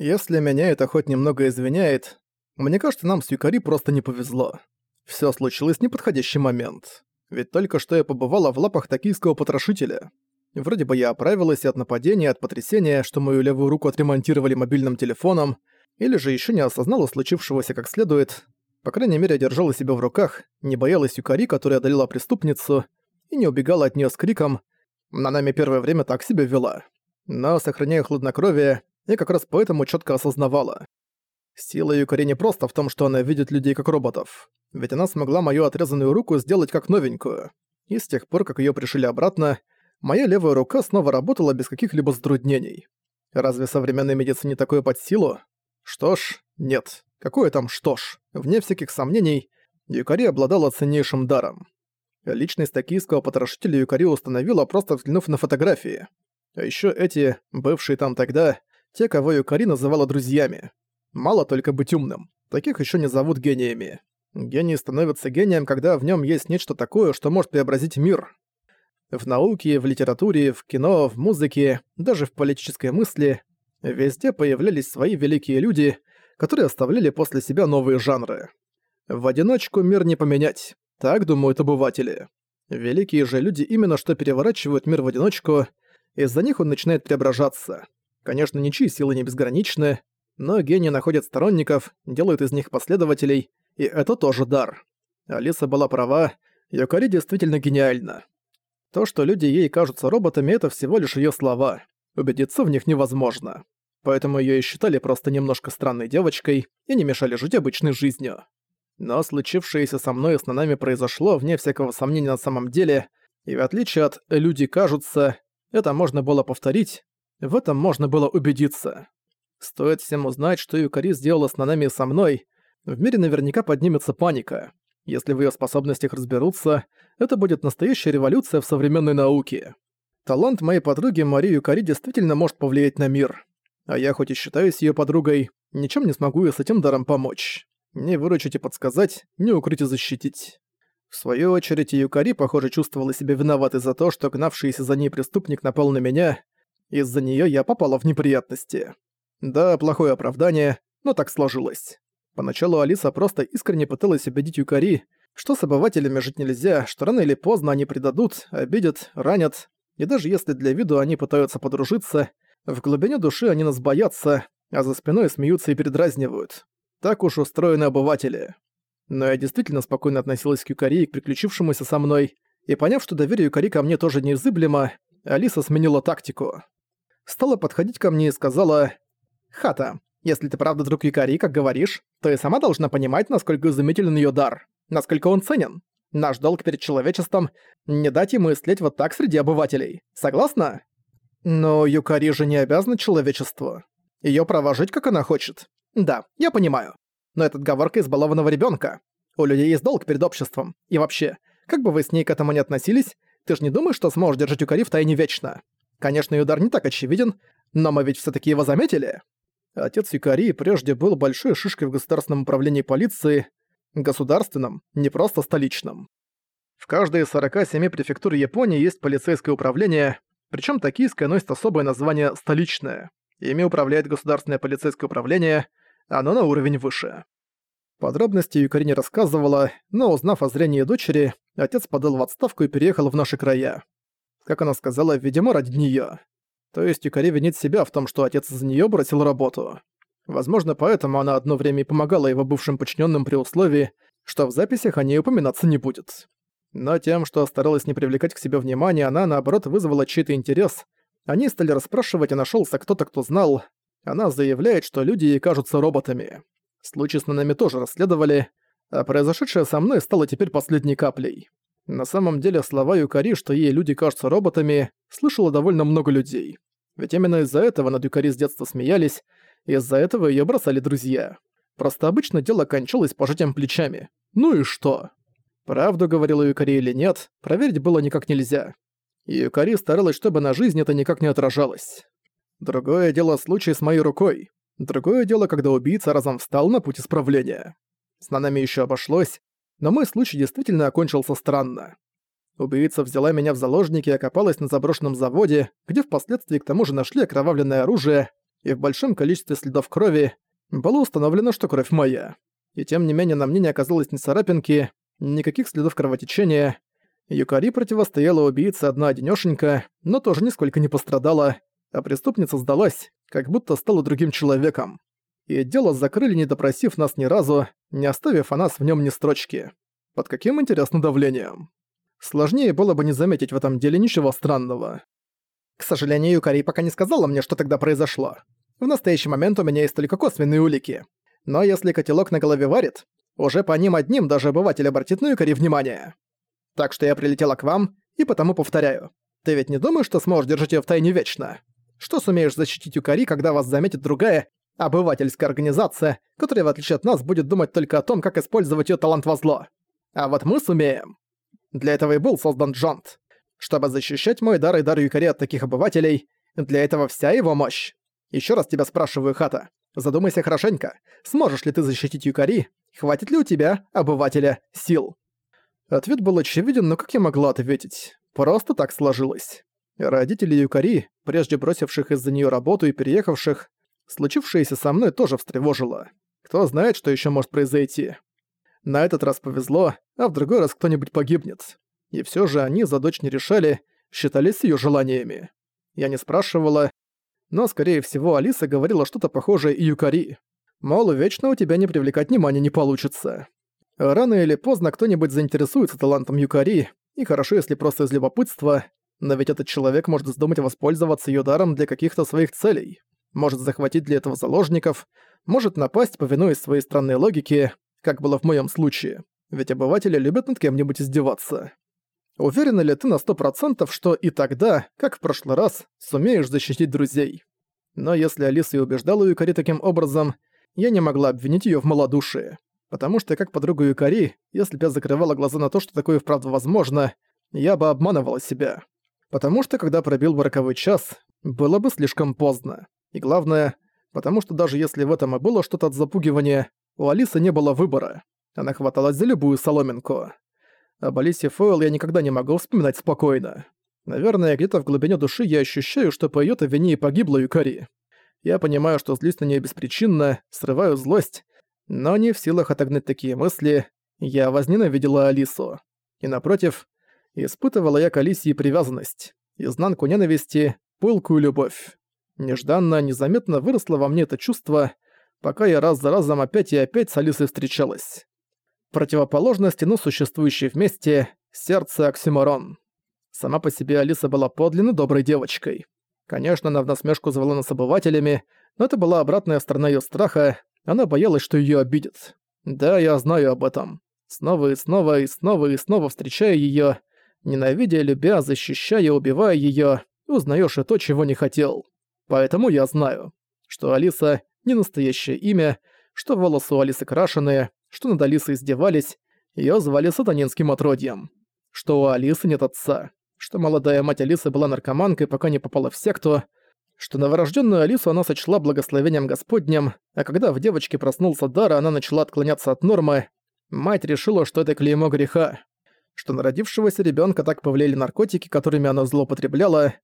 Если меня это хоть немного извиняет, мне кажется, нам с Юкари просто не повезло. Всё случилось в неподходящий момент. Ведь только что я побывала в лапах токийского потрошителя. Вроде бы я оправилась от нападения, от потрясения, что мою левую руку отремонтировали мобильным телефоном, или же ещё не осознала случившегося как следует. По крайней мере, держала себя в руках, не боялась Юкари, которая одолела преступницу, и не убегала от неё с криком «На нами первое время так себя вела». Но, сохраняя хладнокровие, я как раз поэтому чётко осознавала. Сила Юкари не просто в том, что она видит людей как роботов. Ведь она смогла мою отрезанную руку сделать как новенькую. И с тех пор, как её пришили обратно, моя левая рука снова работала без каких-либо затруднений. Разве современной медицине такое под силу? Что ж, нет. Какое там что ж? Вне всяких сомнений, Юкари обладала ценнейшим даром. Личность токийского потрошителя Юкари установила, просто взглянув на фотографии. А ещё эти, бывшие там тогда, те, кого Юкари называла друзьями. Мало только быть умным. Таких ещё не зовут гениями. Гений становится гением, когда в нём есть нечто такое, что может преобразить мир. В науке, в литературе, в кино, в музыке, даже в политической мысли везде появлялись свои великие люди, которые оставляли после себя новые жанры. В одиночку мир не поменять, так думают обыватели. Великие же люди именно что переворачивают мир в одиночку, из-за них он начинает преображаться. Конечно, ничьи силы не безграничны, но гении находят сторонников, делают из них последователей, и это тоже дар. Алиса была права, Йокари действительно гениальна. То, что люди ей кажутся роботами, это всего лишь её слова. Убедиться в них невозможно. Поэтому её и считали просто немножко странной девочкой и не мешали жить обычной жизнью. Но случившееся со мной и с Нанами произошло, вне всякого сомнения на самом деле, и в отличие от «люди кажутся», это можно было повторить, в этом можно было убедиться. Стоит всем узнать, что Юкари сделала с Нанами и со мной, в мире наверняка поднимется паника. Если в её способностях разберутся, это будет настоящая революция в современной науке. Талант моей подруги Марии Юкари действительно может повлиять на мир. А я хоть и считаюсь её подругой, ничем не смогу ей с этим даром помочь. Не выручить и подсказать, не укрыть и защитить. В свою очередь, Юкари, похоже, чувствовала себя виноватой за то, что гнавшийся за ней преступник напал на меня. Из-за неё я попала в неприятности. Да, плохое оправдание, но так сложилось. Поначалу Алиса просто искренне пыталась убедить Юкари, что с обывателями жить нельзя, что рано или поздно они предадут, обидят, ранят, и даже если для виду они пытаются подружиться, в глубине души они нас боятся, а за спиной смеются и передразнивают. Так уж устроены обыватели. Но я действительно спокойно относилась к Юкари и к приключившемуся со мной, и поняв, что доверие Юкари ко мне тоже неизыблемо, Алиса сменила тактику. Стала подходить ко мне и сказала «Хата, если ты правда друг Юкари, как говоришь, то и сама должна понимать, насколько изумителен её дар, насколько он ценен. Наш долг перед человечеством — не дать ему истлеть вот так среди обывателей. Согласна? Но Юкари же не обязана человечеству. Право жить, как она хочет. Да, я понимаю. Но это отговорка избалованного ребёнка. У людей есть долг перед обществом. И вообще, как бы вы с ней к этому не относились, ты ж не думаешь, что сможешь держать Юкари в тайне вечно? Конечно, её удар не так очевиден, но мы ведь всё-таки его заметили. Отец Юкари прежде был большой шишкой в государственном управлении полиции, государственном, не просто столичном. В каждой из 47 префектур Японии есть полицейское управление, причем токийское носит особое название «столичное». Ими управляет государственное полицейское управление, оно на уровень выше. Подробности Юкари не рассказывала, но узнав о зрении дочери, отец подал в отставку и переехал в наши края. Как она сказала, видимо, ради неё. То есть Юкари винит себя в том, что отец из-за неё бросил работу. Возможно, поэтому она одно время и помогала его бывшим подчиненным при условии, что в записях о ней упоминаться не будет. Но тем, что старалась не привлекать к себе внимания, она, наоборот, вызвала чей-то интерес. Они стали расспрашивать, и нашелся кто-то, кто знал. Она заявляет, что люди ей кажутся роботами. Случай с Нанами тоже расследовали, а произошедшее со мной стало теперь последней каплей. На самом деле слова Юкари, что ей люди кажутся роботами, слышало довольно много людей. Ведь именно из-за этого над Юкари с детства смеялись, из-за этого её бросали друзья. Просто обычно дело кончалось пожатием плечами. Ну и что? Правду говорила Юкари или нет, проверить было никак нельзя. И Юкари старалась, чтобы на жизнь это никак не отражалось. Другое дело случай с моей рукой. Другое дело, когда убийца разом встал на путь исправления. С Нанами ещё обошлось, но мой случай действительно окончился странно. Убийца взяла меня в заложники и окопалась на заброшенном заводе, где впоследствии к тому же нашли окровавленное оружие, и в большом количестве следов крови, было установлено, что кровь моя. И тем не менее на мне не оказалось ни царапинки, никаких следов кровотечения. Юкари противостояла убийце одна-одинёшенька, но тоже нисколько не пострадала, а преступница сдалась, как будто стала другим человеком. И дело закрыли, не допросив нас ни разу, не оставив о нас в нем ни строчки. Под каким интересным давлением. Сложнее было бы не заметить в этом деле ничего странного. К сожалению, Юкари пока не сказала мне, что тогда произошло. В настоящий момент у меня есть только косвенные улики. Но если котелок на голове варит, уже по ним одним даже обыватель обратит на Юкари внимание. Так что я прилетела к вам, и потому повторяю. Ты ведь не думаешь, что сможешь держать её в тайне вечно? Что сумеешь защитить Юкари, когда вас заметит другая, обывательская организация, которая, в отличие от нас, будет думать только о том, как использовать её талант во зло? А вот мы сумеем. Для этого и был создан Джонт. Чтобы защищать мой дар и дар Юкари от таких обывателей, для этого вся его мощь. Ещё раз тебя спрашиваю, Хата, задумайся хорошенько, сможешь ли ты защитить Юкари, хватит ли у тебя, обывателя, сил? Ответ был очевиден, но как я могла ответить? Просто так сложилось. Родители Юкари, прежде бросивших из-за неё работу и переехавших, случившееся со мной тоже встревожило. Кто знает, что ещё может произойти. На этот раз повезло, а в другой раз кто-нибудь погибнет. И всё же они за дочь не решали, считались её желаниями. Я не спрашивала, но, скорее всего, Алиса говорила что-то похожее и Юкари. Мол, вечно у тебя не привлекать внимания не получится. Рано или поздно кто-нибудь заинтересуется талантом Юкари, и хорошо, если просто из любопытства, но ведь этот человек может вздумать воспользоваться её даром для каких-то своих целей. Может захватить для этого заложников, может напасть, повинуясь своей странной логике, как было в моем случае. Ведь обыватели любят над кем-нибудь издеваться. Уверена ли ты на сто процентов, что и тогда, как в прошлый раз, сумеешь защитить друзей? Но если Алиса и убеждала Юкари таким образом, я не могла обвинить её в малодушии. Потому что как подруга Юкари, если бы я закрывала глаза на то, что такое вправду возможно, я бы обманывала себя. Потому что когда пробил бы час, было бы слишком поздно. И главное, потому что даже если в этом и было что-то от запугивания, у Алисы не было выбора. Она хваталась за любую соломинку. Об Алисе Фойл я никогда не могу вспоминать спокойно. Наверное, где-то в глубине души я ощущаю, что по её-то вине и погибла Юкари. Я понимаю, что злюсь на неё беспричинно, срываю злость, но не в силах отогнать такие мысли, я возненавидела Алису. И напротив, испытывала я к Алисе привязанность, изнанку ненависти, пылкую любовь. Нежданно, незаметно выросло во мне это чувство, пока я раз за разом опять и опять с Алисой встречалась противоположности, но существующие вместе, сердце оксюморон. Сама по себе Алиса была подлинно доброй девочкой. Конечно, она в насмешку звала нас обывателями, но это была обратная сторона ее страха, она боялась, что ее обидят. Да, я знаю об этом. Снова и снова и снова и снова встречая ее, ненавидя, любя, защищая, убивая ее, узнаешь и то, чего не хотел. Поэтому я знаю, что Алиса — не настоящее имя, что волосы у Алисы крашеные, что над Алисой издевались, её звали сатанинским отродьем, что у Алисы нет отца, что молодая мать Алисы была наркоманкой, пока не попала в секту, что новорожденную Алису она сочла благословением Господним, а когда в девочке проснулся дар, она начала отклоняться от нормы, мать решила, что это клеймо греха, что на родившегося ребенка так повлияли наркотики, которыми она злоупотребляла,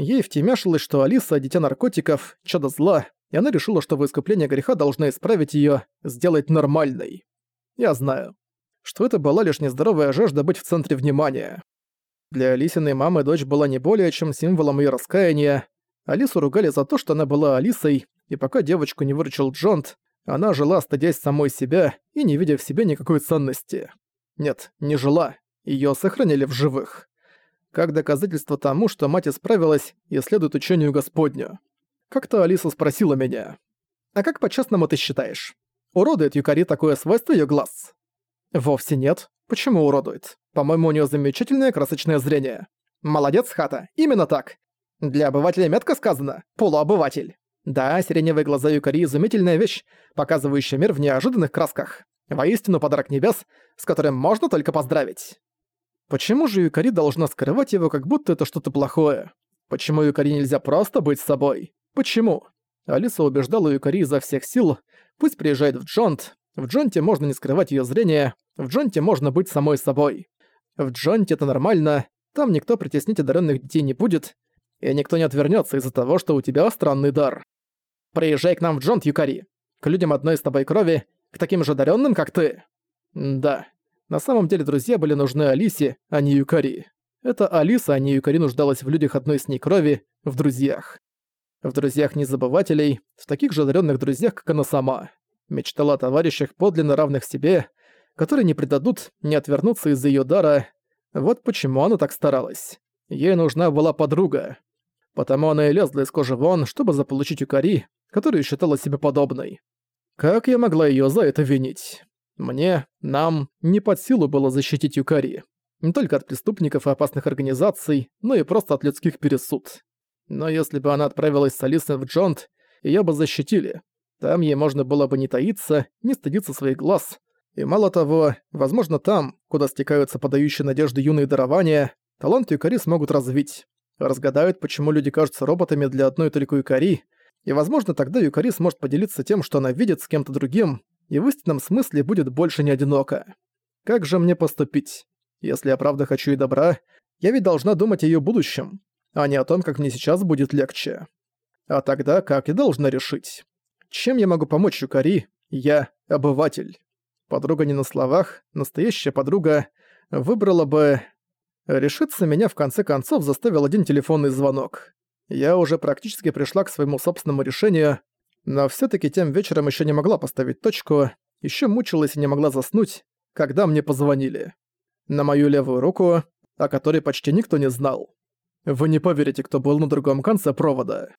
ей втемяшилось, что Алиса – дитя наркотиков, чадо зла, и она решила, что в искупление греха должна исправить её, сделать нормальной. Я знаю, что это была лишь нездоровая жажда быть в центре внимания. Для Алисиной мамы дочь была не более чем символом её раскаяния. Алису ругали за то, что она была Алисой, и пока девочку не выручил Джонт, она жила, стыдясь самой себя и не видя в себе никакой ценности. Нет, не жила, её сохранили в живых. Как доказательство тому, что мать исправилась и следует учению Господню. Как-то Алиса спросила меня, «А как по-честному ты считаешь, Уродует Юкари такое свойство её глаз? Вовсе нет. Почему уродует? По-моему, у неё замечательное красочное зрение. Молодец, Хата, именно так. Для обывателя метко сказано «полуобыватель». Да, сиреневые глаза Юкари – изумительная вещь, показывающая мир в неожиданных красках. Воистину подарок небес, с которым можно только поздравить. Почему же Юкари должна скрывать его, как будто это что-то плохое? Почему Юкари нельзя просто быть собой? Почему? Алиса убеждала Юкари изо всех сил, Пусть приезжает в Джонт. В Джонте можно не скрывать её зрение, в Джонте можно быть самой собой. В Джонте это нормально, там никто притеснить одаренных детей не будет, и никто не отвернётся из-за того, что у тебя странный дар. Приезжай к нам в Джонт, Юкари. К людям одной с тобой крови, к таким же одаренным, как ты. Да. На самом деле друзья были нужны Алисе, а не Юкари. Это Алиса, а не Юкари нуждалась в людях одной с ней крови, в друзьях. В друзьях-незабывателей, в таких же одаренных друзьях, как она сама. Мечтала о товарищах, подлинно равных себе, которые не предадут, не отвернутся из-за ее дара. Вот почему она так старалась. Ей нужна была подруга. Потому она и лезла из кожи вон, чтобы заполучить Юкари, которую считала себе подобной. Как я могла ее за это винить? Мне, нам, не под силу было защитить Юкари. Не только от преступников и опасных организаций, но и просто от людских пересуд. Но если бы она отправилась с Алисой в Джонт, ее бы защитили. Там ей можно было бы не таиться, не стыдиться своих глаз. И мало того, возможно там, куда стекаются подающие надежды юные дарования, талант Юкари смогут развить. Разгадают, почему люди кажутся роботами для одной только Юкари, и возможно тогда Юкари сможет поделиться тем, что она видит с кем-то другим, и в истинном смысле будет больше не одинока. Как же мне поступить? Если я правда хочу и добра, я ведь должна думать о её будущем, а не о том, как мне сейчас будет легче. А тогда как я должна решить? Чем я могу помочь Юкари? Я — обыватель. Подруга не на словах, настоящая подруга выбрала бы... Решиться меня в конце концов заставил один телефонный звонок. Я уже практически пришла к своему собственному решению, но все таки тем вечером еще не могла поставить точку, еще мучилась и не могла заснуть, когда мне позвонили. На мою левую руку, о которой почти никто не знал. Вы не поверите, кто был на другом конце провода.